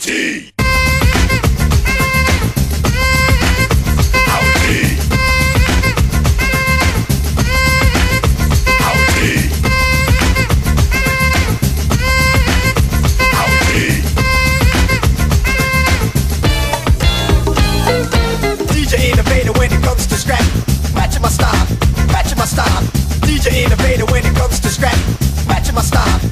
OT! Matching my style, matching my style. DJ innovator when it comes to scrap, matching my style.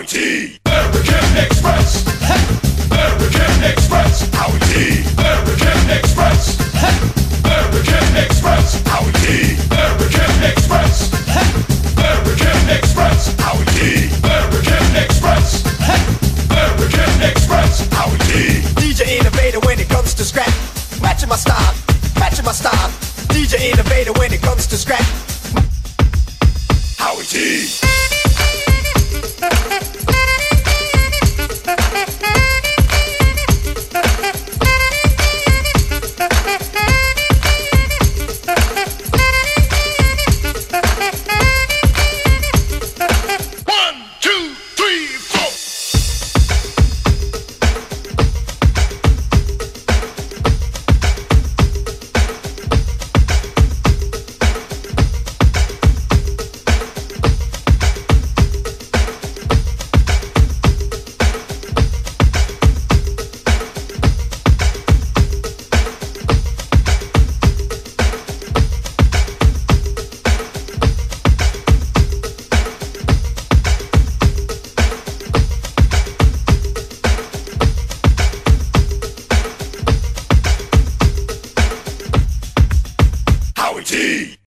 Howdy! American Express! American Express! Howie T. American Express! American Express! Howie T. American Express! American Express! Howie T. American Express! American Express! Howie T. DJ Innovator when it comes to scrap. Matching my style, matching my style. DJ Innovator when it comes to scrap. T.